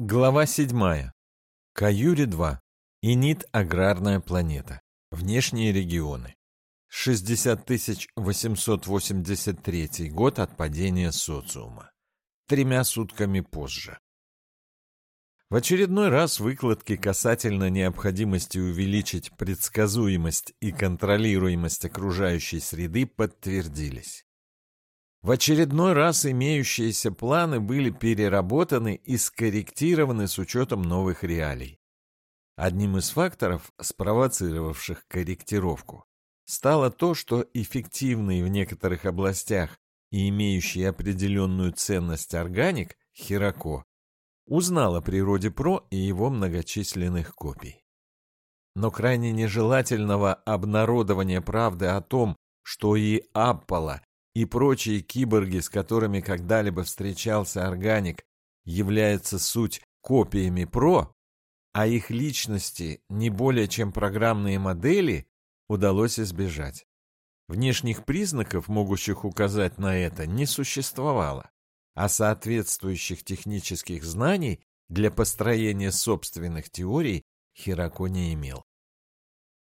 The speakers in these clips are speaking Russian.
Глава 7. Каюри-2. Инит аграрная планета. Внешние регионы. 60 883 год от падения социума. Тремя сутками позже. В очередной раз выкладки касательно необходимости увеличить предсказуемость и контролируемость окружающей среды подтвердились. В очередной раз имеющиеся планы были переработаны и скорректированы с учетом новых реалий. Одним из факторов, спровоцировавших корректировку, стало то, что эффективный в некоторых областях и имеющий определенную ценность органик, Хирако, узнал о природе ПРО и его многочисленных копий. Но крайне нежелательного обнародования правды о том, что и Аппола, и прочие киборги, с которыми когда-либо встречался органик, является суть копиями ПРО, а их личности не более чем программные модели, удалось избежать. Внешних признаков, могущих указать на это, не существовало, а соответствующих технических знаний для построения собственных теорий Хирако не имел.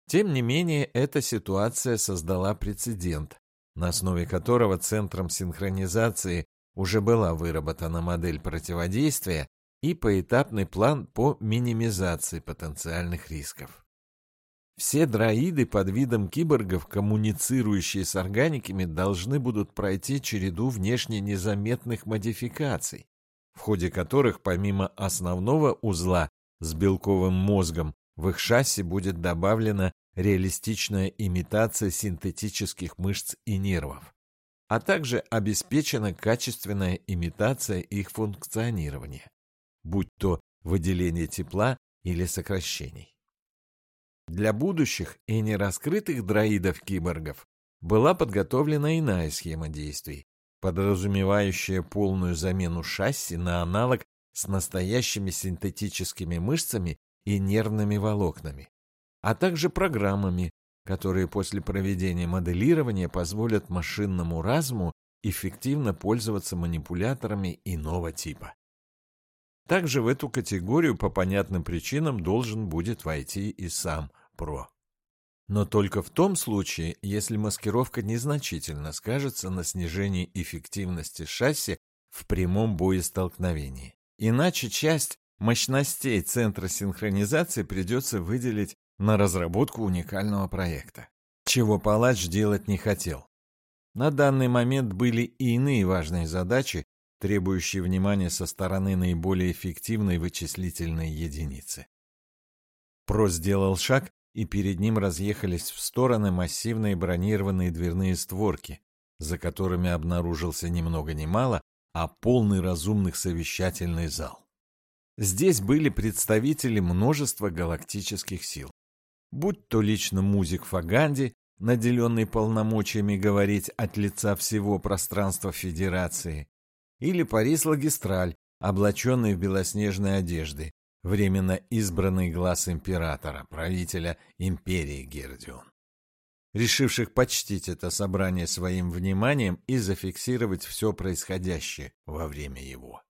Тем не менее, эта ситуация создала прецедент, на основе которого Центром синхронизации уже была выработана модель противодействия и поэтапный план по минимизации потенциальных рисков. Все дроиды под видом киборгов, коммуницирующие с органиками, должны будут пройти череду внешне незаметных модификаций, в ходе которых помимо основного узла с белковым мозгом в их шасси будет добавлена реалистичная имитация синтетических мышц и нервов, а также обеспечена качественная имитация их функционирования, будь то выделение тепла или сокращений. Для будущих и нераскрытых дроидов-киборгов была подготовлена иная схема действий, подразумевающая полную замену шасси на аналог с настоящими синтетическими мышцами и нервными волокнами, а также программами, которые после проведения моделирования позволят машинному разуму эффективно пользоваться манипуляторами иного типа. Также в эту категорию по понятным причинам должен будет войти и сам ПРО. Но только в том случае, если маскировка незначительно скажется на снижении эффективности шасси в прямом боестолкновении. Иначе часть мощностей центра синхронизации придется выделить на разработку уникального проекта, чего палач делать не хотел. На данный момент были и иные важные задачи, требующие внимания со стороны наиболее эффективной вычислительной единицы. Про сделал шаг, и перед ним разъехались в стороны массивные бронированные дверные створки, за которыми обнаружился ни много ни мало, а полный разумных совещательный зал. Здесь были представители множества галактических сил будь то лично музик Фаганди, наделенный полномочиями говорить от лица всего пространства Федерации, или Парис Лагистраль, облаченный в белоснежные одежды, временно избранный глаз императора, правителя империи Гердион, решивших почтить это собрание своим вниманием и зафиксировать все происходящее во время его.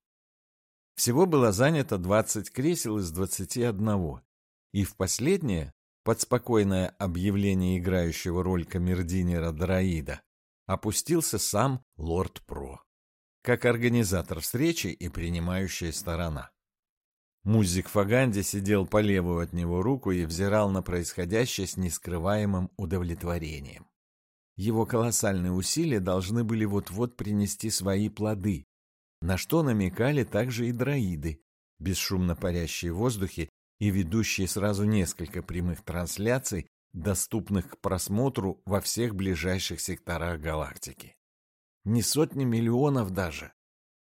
Всего было занято 20 кресел из 21, и в последнее под спокойное объявление играющего роль камердинера Драида опустился сам лорд Про, как организатор встречи и принимающая сторона. Музик Фаганди сидел по левую от него руку и взирал на происходящее с нескрываемым удовлетворением. Его колоссальные усилия должны были вот-вот принести свои плоды, на что намекали также и дроиды, бесшумно парящие в воздухе и ведущие сразу несколько прямых трансляций, доступных к просмотру во всех ближайших секторах галактики. Не сотни миллионов даже.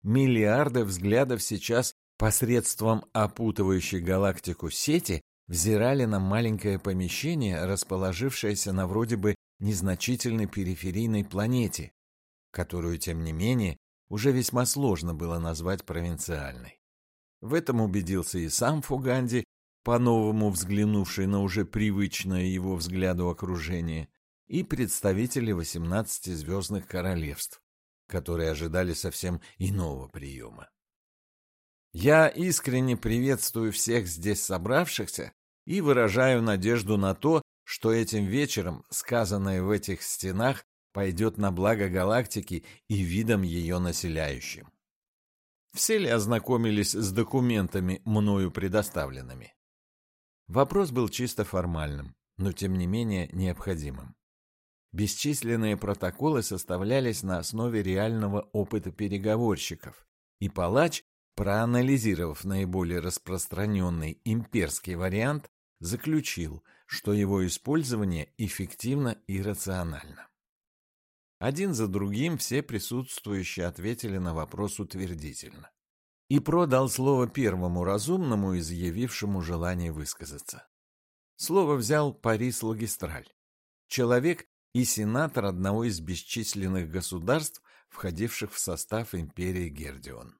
Миллиарды взглядов сейчас посредством опутывающей галактику сети взирали на маленькое помещение, расположившееся на вроде бы незначительной периферийной планете, которую, тем не менее, уже весьма сложно было назвать провинциальной. В этом убедился и сам Фуганди, по-новому взглянувший на уже привычное его взгляду окружение, и представители 18 звездных королевств, которые ожидали совсем иного приема. Я искренне приветствую всех здесь собравшихся и выражаю надежду на то, что этим вечером сказанное в этих стенах пойдет на благо галактики и видом ее населяющим. Все ли ознакомились с документами, мною предоставленными? Вопрос был чисто формальным, но тем не менее необходимым. Бесчисленные протоколы составлялись на основе реального опыта переговорщиков, и палач, проанализировав наиболее распространенный имперский вариант, заключил, что его использование эффективно и рационально. Один за другим все присутствующие ответили на вопрос утвердительно. И Про дал слово первому разумному, изъявившему желание высказаться. Слово взял Парис Лагистраль, человек и сенатор одного из бесчисленных государств, входивших в состав империи Гердион.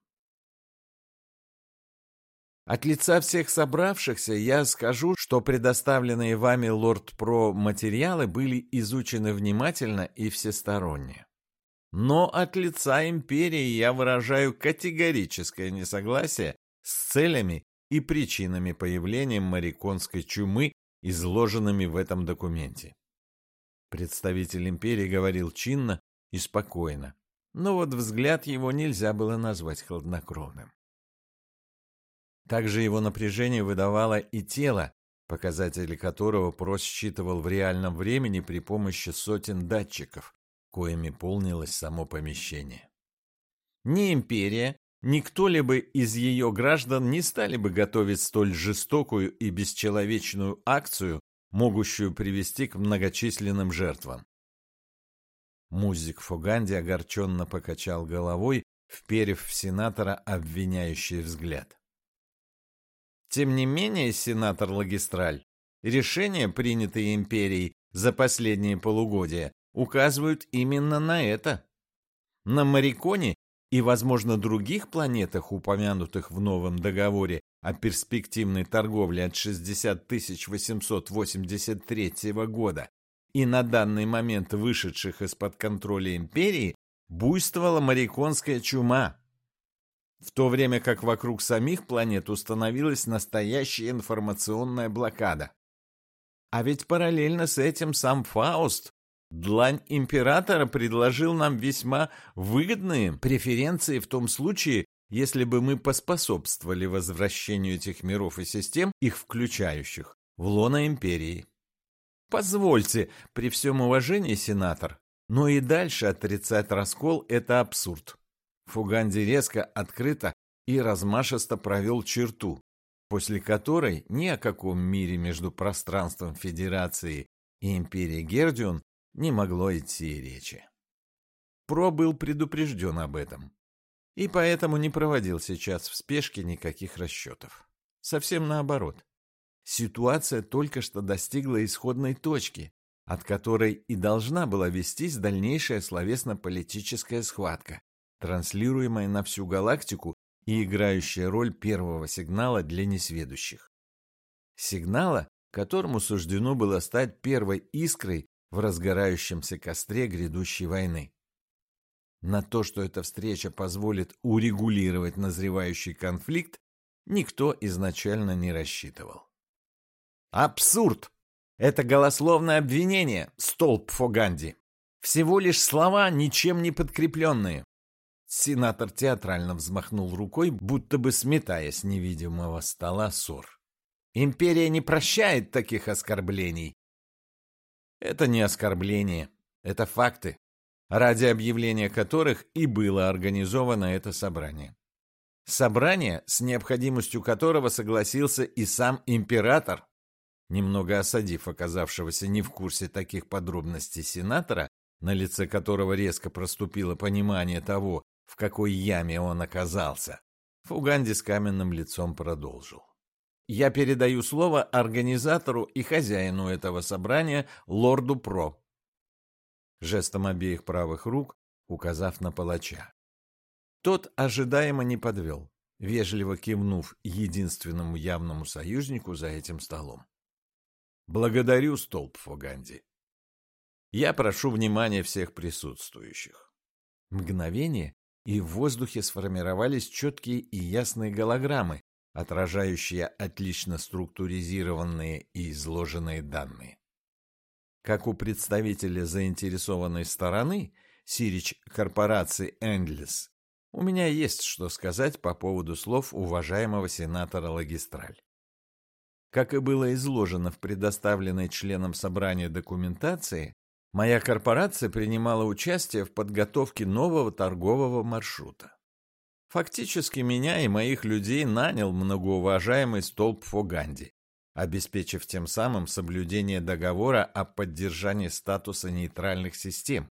От лица всех собравшихся я скажу, что предоставленные вами Лорд Про материалы были изучены внимательно и всесторонне. Но от лица империи я выражаю категорическое несогласие с целями и причинами появления мариконской чумы, изложенными в этом документе. Представитель империи говорил чинно и спокойно, но вот взгляд его нельзя было назвать хладнокровным. Также его напряжение выдавало и тело, показатели которого Прос считывал в реальном времени при помощи сотен датчиков, коими полнилось само помещение. Ни империя, ни кто-либо из ее граждан не стали бы готовить столь жестокую и бесчеловечную акцию, могущую привести к многочисленным жертвам. Музик Фуганди огорченно покачал головой, вперев в сенатора обвиняющий взгляд. Тем не менее, сенатор Лагистраль, решения, принятые империей за последние полугодия, указывают именно на это. На Мариконе и, возможно, других планетах, упомянутых в новом договоре о перспективной торговле от 60 883 года и на данный момент вышедших из-под контроля империи, буйствовала мариконская чума в то время как вокруг самих планет установилась настоящая информационная блокада. А ведь параллельно с этим сам Фауст, длань императора, предложил нам весьма выгодные преференции в том случае, если бы мы поспособствовали возвращению этих миров и систем, их включающих, в лоно империи. Позвольте, при всем уважении, сенатор, но и дальше отрицать раскол – это абсурд. Фуганди резко, открыто и размашисто провел черту, после которой ни о каком мире между пространством Федерации и Империей Гердион не могло идти речи. Про был предупрежден об этом, и поэтому не проводил сейчас в спешке никаких расчетов. Совсем наоборот. Ситуация только что достигла исходной точки, от которой и должна была вестись дальнейшая словесно-политическая схватка, транслируемая на всю галактику и играющая роль первого сигнала для несведущих. Сигнала, которому суждено было стать первой искрой в разгорающемся костре грядущей войны. На то, что эта встреча позволит урегулировать назревающий конфликт, никто изначально не рассчитывал. Абсурд! Это голословное обвинение, столб Фоганди. Всего лишь слова, ничем не подкрепленные. Сенатор театрально взмахнул рукой, будто бы сметая с невидимого стола ссор. «Империя не прощает таких оскорблений!» «Это не оскорбление, это факты, ради объявления которых и было организовано это собрание. Собрание, с необходимостью которого согласился и сам император, немного осадив оказавшегося не в курсе таких подробностей сенатора, на лице которого резко проступило понимание того, в какой яме он оказался. Фуганди с каменным лицом продолжил. Я передаю слово организатору и хозяину этого собрания, лорду Про. Жестом обеих правых рук, указав на палача. Тот ожидаемо не подвел, вежливо кивнув единственному явному союзнику за этим столом. Благодарю, столб Фуганди. Я прошу внимания всех присутствующих. Мгновение, и в воздухе сформировались четкие и ясные голограммы, отражающие отлично структуризированные и изложенные данные. Как у представителя заинтересованной стороны, Сирич корпорации Эндлес, у меня есть что сказать по поводу слов уважаемого сенатора Лагистраль. Как и было изложено в предоставленной членам собрания документации, моя корпорация принимала участие в подготовке нового торгового маршрута. Фактически меня и моих людей нанял многоуважаемый столб Фоганди, обеспечив тем самым соблюдение договора о поддержании статуса нейтральных систем,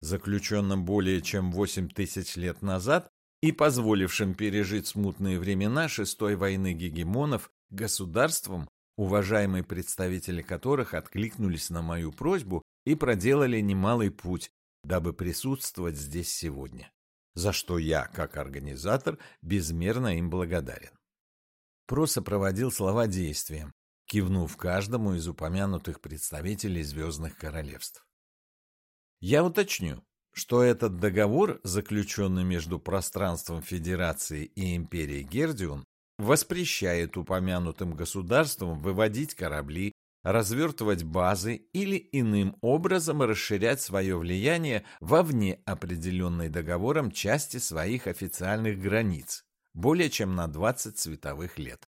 заключенном более чем 8 тысяч лет назад и позволившим пережить смутные времена шестой войны гегемонов государством, уважаемые представители которых откликнулись на мою просьбу и проделали немалый путь, дабы присутствовать здесь сегодня за что я, как организатор, безмерно им благодарен. Про сопроводил слова действием, кивнув каждому из упомянутых представителей Звездных Королевств. Я уточню, что этот договор, заключенный между пространством Федерации и Империей Гердион, воспрещает упомянутым государствам выводить корабли, развертывать базы или иным образом расширять свое влияние вовне определенной договором части своих официальных границ, более чем на 20 световых лет.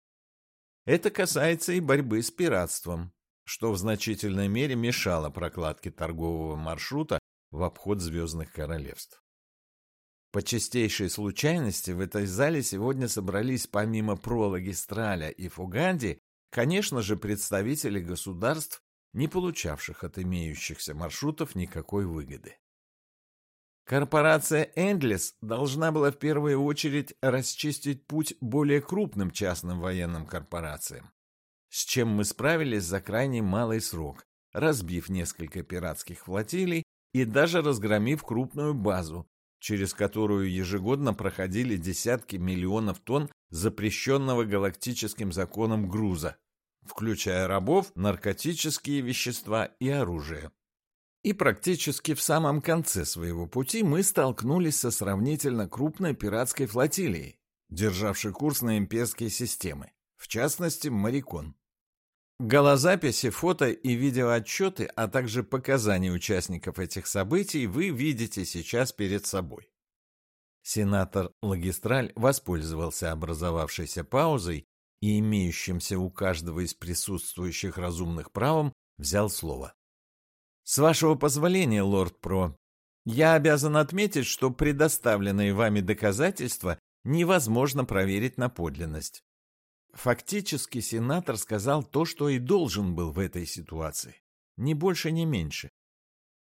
Это касается и борьбы с пиратством, что в значительной мере мешало прокладке торгового маршрута в обход Звездных Королевств. По чистейшей случайности в этой зале сегодня собрались помимо Пролагистраля и Фуганди Конечно же, представители государств, не получавших от имеющихся маршрутов никакой выгоды. Корпорация Endless должна была в первую очередь расчистить путь более крупным частным военным корпорациям, с чем мы справились за крайне малый срок, разбив несколько пиратских флотилий и даже разгромив крупную базу, через которую ежегодно проходили десятки миллионов тонн запрещенного галактическим законом груза, включая рабов, наркотические вещества и оружие. И практически в самом конце своего пути мы столкнулись со сравнительно крупной пиратской флотилией, державшей курс на имперские системы, в частности, Марикон. Голозаписи, фото и видеоотчеты, а также показания участников этих событий вы видите сейчас перед собой. Сенатор Лагистраль воспользовался образовавшейся паузой и имеющимся у каждого из присутствующих разумных правом, взял слово. «С вашего позволения, лорд Про, я обязан отметить, что предоставленные вами доказательства невозможно проверить на подлинность. Фактически сенатор сказал то, что и должен был в этой ситуации. Ни больше, ни меньше.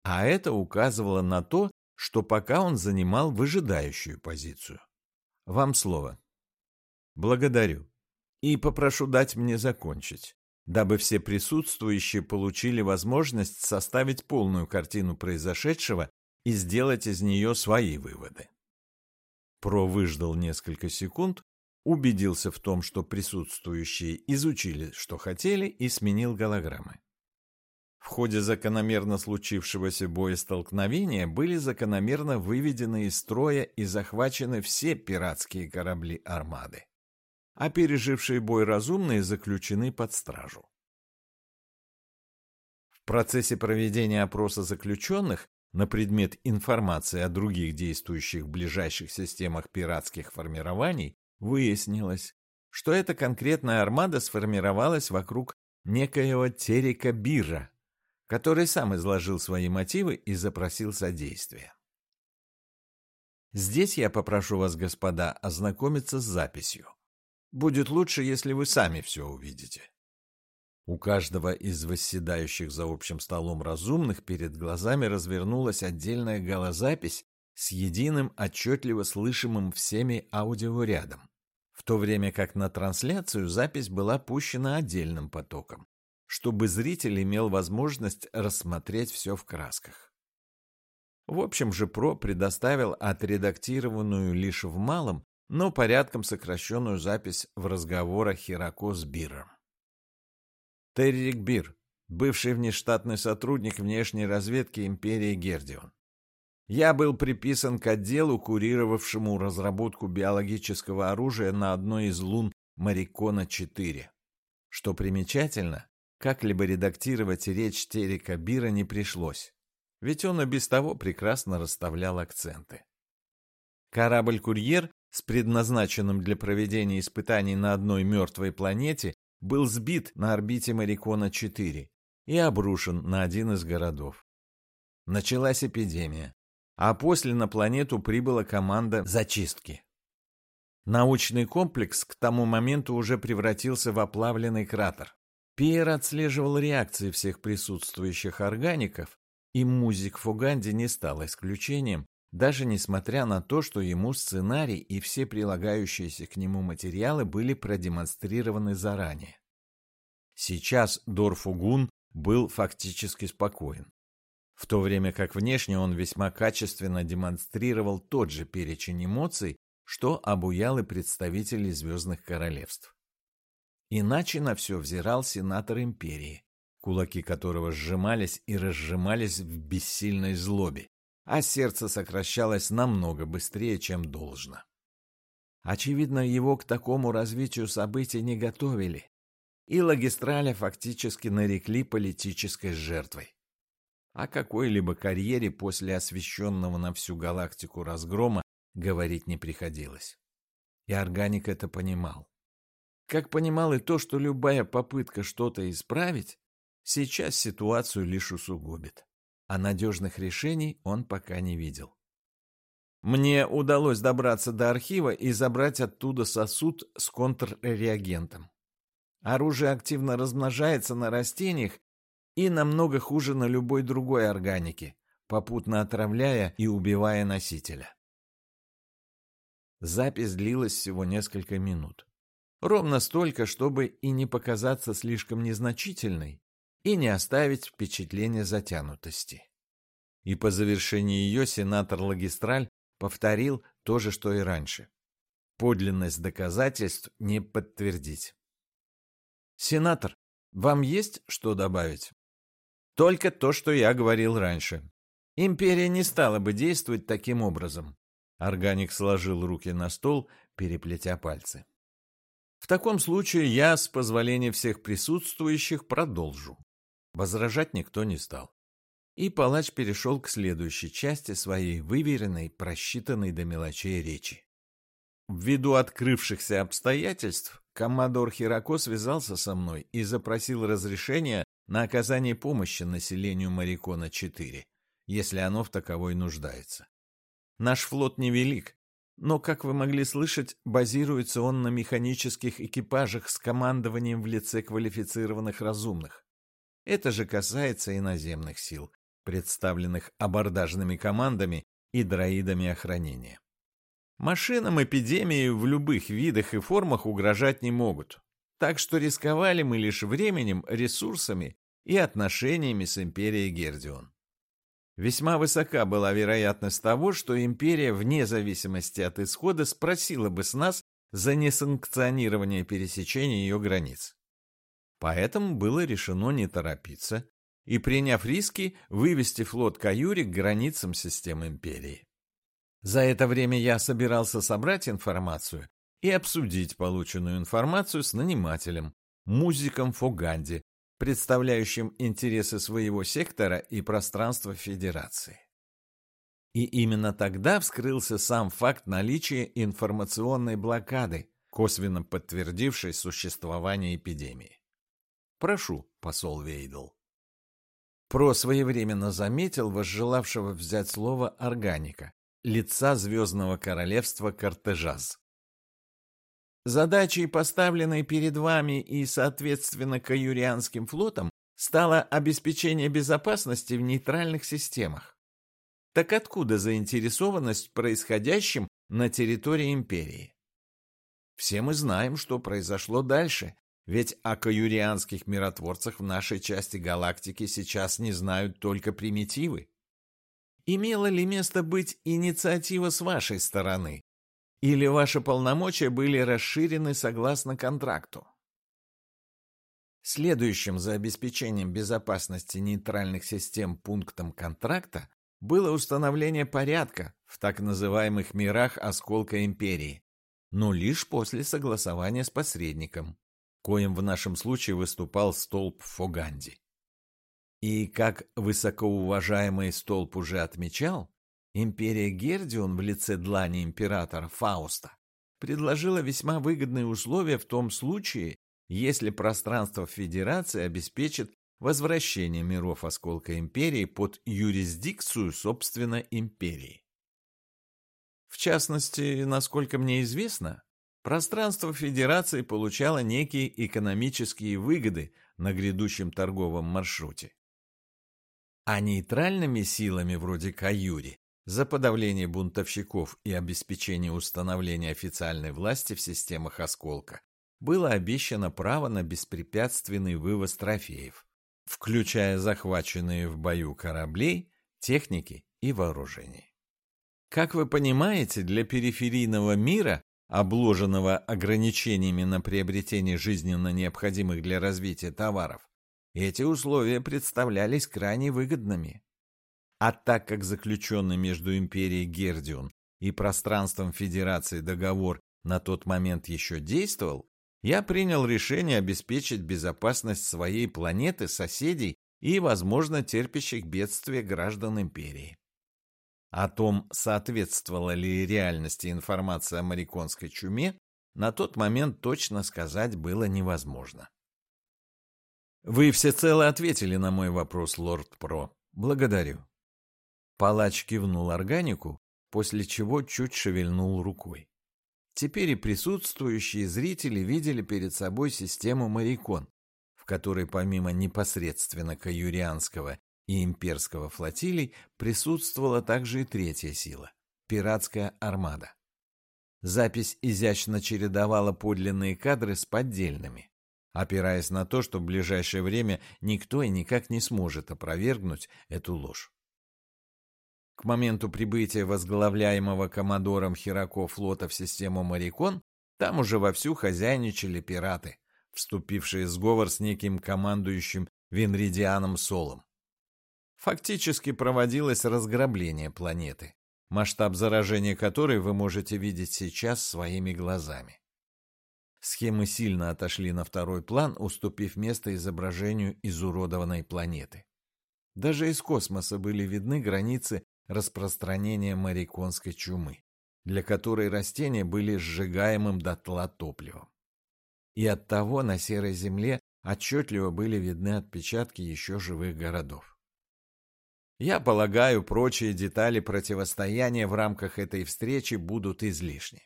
А это указывало на то, что пока он занимал выжидающую позицию. Вам слово. Благодарю и попрошу дать мне закончить, дабы все присутствующие получили возможность составить полную картину произошедшего и сделать из нее свои выводы. Про выждал несколько секунд, убедился в том, что присутствующие изучили, что хотели, и сменил голограммы. В ходе закономерно случившегося боестолкновения были закономерно выведены из строя и захвачены все пиратские корабли армады а пережившие бой разумные заключены под стражу. В процессе проведения опроса заключенных на предмет информации о других действующих ближайших системах пиратских формирований выяснилось, что эта конкретная армада сформировалась вокруг некоего Терека Бира, который сам изложил свои мотивы и запросил содействия. Здесь я попрошу вас, господа, ознакомиться с записью. Будет лучше, если вы сами все увидите. У каждого из восседающих за общим столом разумных перед глазами развернулась отдельная голозапись с единым отчетливо слышимым всеми аудиорядом, в то время как на трансляцию запись была пущена отдельным потоком, чтобы зритель имел возможность рассмотреть все в красках. В общем же, ПРО предоставил отредактированную лишь в малом но порядком сокращенную запись в разговорах Хирако с Биром. Террик Бир, бывший внештатный сотрудник внешней разведки империи Гердион. Я был приписан к отделу, курировавшему разработку биологического оружия на одной из лун Марикона-4. Что примечательно, как-либо редактировать речь Терека Бира не пришлось, ведь он и без того прекрасно расставлял акценты. Корабль-курьер с предназначенным для проведения испытаний на одной мертвой планете был сбит на орбите Марикона-4 и обрушен на один из городов. Началась эпидемия а после на планету прибыла команда зачистки. Научный комплекс к тому моменту уже превратился в оплавленный кратер. Пиер отслеживал реакции всех присутствующих органиков, и музик Фуганди не стал исключением, даже несмотря на то, что ему сценарий и все прилагающиеся к нему материалы были продемонстрированы заранее. Сейчас Дорфугун был фактически спокоен в то время как внешне он весьма качественно демонстрировал тот же перечень эмоций, что обуял и представителей Звездных Королевств. Иначе на все взирал сенатор империи, кулаки которого сжимались и разжимались в бессильной злобе, а сердце сокращалось намного быстрее, чем должно. Очевидно, его к такому развитию событий не готовили, и Лагистраля фактически нарекли политической жертвой. О какой-либо карьере после освещенного на всю галактику разгрома говорить не приходилось. И органик это понимал. Как понимал и то, что любая попытка что-то исправить сейчас ситуацию лишь усугубит. А надежных решений он пока не видел. Мне удалось добраться до архива и забрать оттуда сосуд с контрреагентом. Оружие активно размножается на растениях и намного хуже на любой другой органике, попутно отравляя и убивая носителя. Запись длилась всего несколько минут. Ровно столько, чтобы и не показаться слишком незначительной, и не оставить впечатление затянутости. И по завершении ее сенатор Лагистраль повторил то же, что и раньше. Подлинность доказательств не подтвердить. «Сенатор, вам есть что добавить?» Только то, что я говорил раньше. Империя не стала бы действовать таким образом. Органик сложил руки на стол, переплетя пальцы. В таком случае я, с позволения всех присутствующих, продолжу. Возражать никто не стал. И палач перешел к следующей части своей выверенной, просчитанной до мелочей речи. Ввиду открывшихся обстоятельств, коммодор Хирако связался со мной и запросил разрешения на оказание помощи населению Марикона-4, если оно в таковой нуждается. Наш флот невелик, но, как вы могли слышать, базируется он на механических экипажах с командованием в лице квалифицированных разумных. Это же касается и наземных сил, представленных абордажными командами и дроидами охранения. Машинам эпидемии в любых видах и формах угрожать не могут, так что рисковали мы лишь временем, ресурсами и отношениями с империей Гердион. Весьма высока была вероятность того, что империя, вне зависимости от исхода, спросила бы с нас за несанкционирование пересечения ее границ. Поэтому было решено не торопиться и, приняв риски, вывести флот Каюри к границам системы империи. За это время я собирался собрать информацию и обсудить полученную информацию с нанимателем, музиком Фоганди, представляющим интересы своего сектора и пространства Федерации. И именно тогда вскрылся сам факт наличия информационной блокады, косвенно подтвердившей существование эпидемии. Прошу, посол Вейдл. Про своевременно заметил возжелавшего взять слово органика, лица Звездного Королевства Картежаз. Задачей, поставленной перед вами и, соответственно, Каюрианским флотом, стало обеспечение безопасности в нейтральных системах. Так откуда заинтересованность происходящим на территории империи? Все мы знаем, что произошло дальше, ведь о каюрианских миротворцах в нашей части галактики сейчас не знают только примитивы. Имела ли место быть инициатива с вашей стороны, или ваши полномочия были расширены согласно контракту? Следующим за обеспечением безопасности нейтральных систем пунктом контракта было установление порядка в так называемых мирах осколка империи, но лишь после согласования с посредником, коим в нашем случае выступал столб Фоганди. И, как высокоуважаемый столб уже отмечал, империя Гердион в лице длани императора Фауста предложила весьма выгодные условия в том случае, если пространство Федерации обеспечит возвращение миров осколка империи под юрисдикцию, собственно, империи. В частности, насколько мне известно, пространство Федерации получало некие экономические выгоды на грядущем торговом маршруте. А нейтральными силами вроде Каюри за подавление бунтовщиков и обеспечение установления официальной власти в системах осколка было обещано право на беспрепятственный вывоз трофеев, включая захваченные в бою кораблей, техники и вооружений. Как вы понимаете, для периферийного мира, обложенного ограничениями на приобретение жизненно необходимых для развития товаров, эти условия представлялись крайне выгодными. А так как заключенный между империей Гердион и пространством Федерации договор на тот момент еще действовал, я принял решение обеспечить безопасность своей планеты, соседей и, возможно, терпящих бедствия граждан империи. О том, соответствовала ли реальности информация о мариконской чуме, на тот момент точно сказать было невозможно. Вы всецело ответили на мой вопрос, лорд Про. Благодарю. Палач кивнул органику, после чего чуть шевельнул рукой. Теперь и присутствующие зрители видели перед собой систему Марикон, в которой помимо непосредственно каюрианского и имперского флотилий присутствовала также и третья сила – пиратская армада. Запись изящно чередовала подлинные кадры с поддельными, опираясь на то, что в ближайшее время никто и никак не сможет опровергнуть эту ложь. К моменту прибытия возглавляемого коммодором Хирако флота в систему Марикон, там уже вовсю хозяйничали пираты, вступившие в сговор с неким командующим Венридианом Солом. Фактически проводилось разграбление планеты, масштаб заражения которой вы можете видеть сейчас своими глазами. Схемы сильно отошли на второй план, уступив место изображению изуродованной планеты. Даже из космоса были видны границы распространения мариконской чумы, для которой растения были сжигаемым дотла топливом. И оттого на серой земле отчетливо были видны отпечатки еще живых городов. Я полагаю, прочие детали противостояния в рамках этой встречи будут излишни.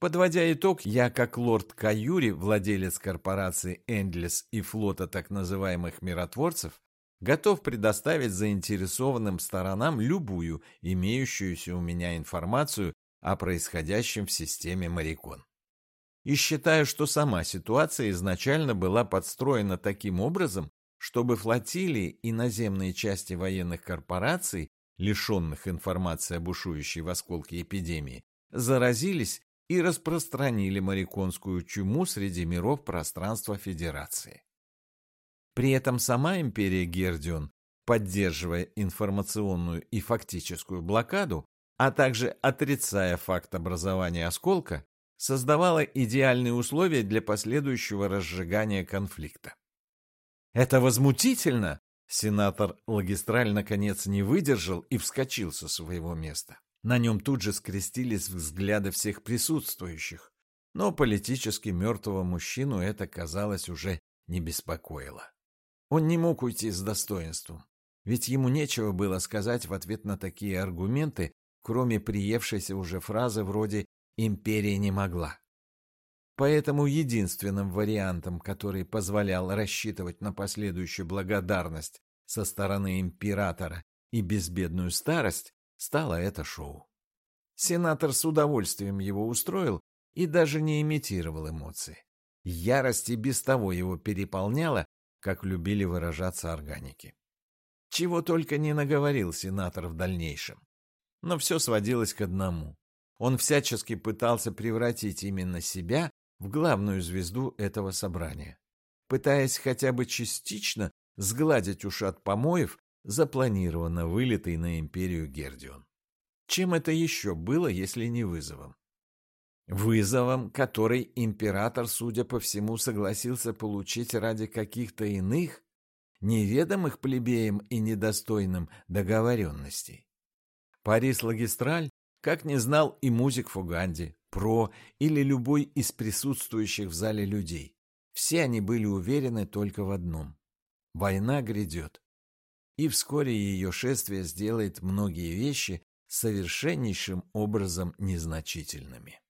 Подводя итог, я, как лорд Каюри, владелец корпорации Эндлес и флота так называемых миротворцев, готов предоставить заинтересованным сторонам любую имеющуюся у меня информацию о происходящем в системе Марикон. И считаю, что сама ситуация изначально была подстроена таким образом, чтобы флотилии и наземные части военных корпораций, лишенных информации о бушующей в осколке эпидемии, заразились и распространили мариконскую чуму среди миров пространства Федерации. При этом сама империя Гердион, поддерживая информационную и фактическую блокаду, а также отрицая факт образования осколка, создавала идеальные условия для последующего разжигания конфликта. «Это возмутительно!» Сенатор Лагистраль наконец не выдержал и вскочил со своего места. На нем тут же скрестились взгляды всех присутствующих, но политически мертвого мужчину это, казалось, уже не беспокоило. Он не мог уйти с достоинством, ведь ему нечего было сказать в ответ на такие аргументы, кроме приевшейся уже фразы вроде «империя не могла». Поэтому единственным вариантом, который позволял рассчитывать на последующую благодарность со стороны императора и безбедную старость, стало это шоу. Сенатор с удовольствием его устроил и даже не имитировал эмоции. Ярость и без того его переполняла, как любили выражаться органики. Чего только не наговорил сенатор в дальнейшем. Но все сводилось к одному. Он всячески пытался превратить именно себя в главную звезду этого собрания, пытаясь хотя бы частично сгладить уши от помоев, запланированно вылитый на империю Гердион. Чем это еще было, если не вызовом? Вызовом, который император, судя по всему, согласился получить ради каких-то иных, неведомых плебеям и недостойным договоренностей. Парис-Лагистраль, как не знал и музик Фуганди, Про или любой из присутствующих в зале людей. Все они были уверены только в одном – война грядет. И вскоре ее шествие сделает многие вещи совершеннейшим образом незначительными.